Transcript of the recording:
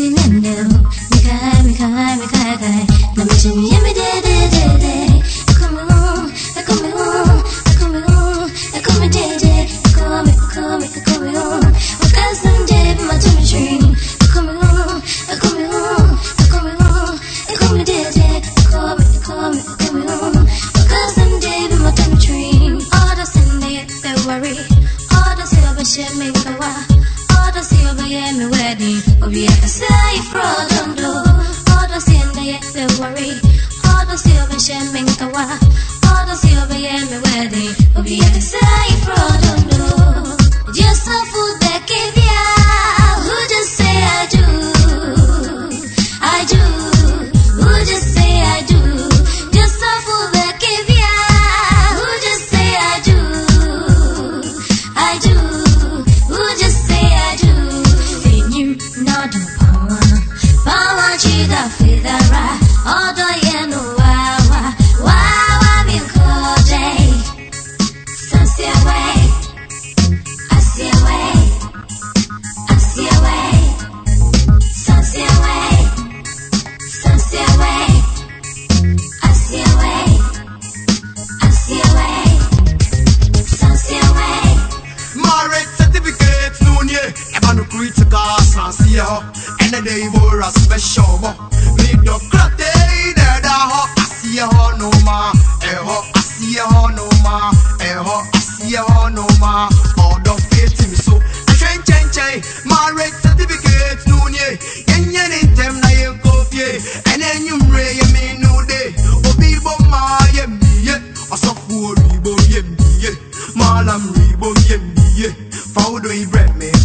いいねんだよ見返見返見返かい楽しみやめて worry. All the still been shaming the why.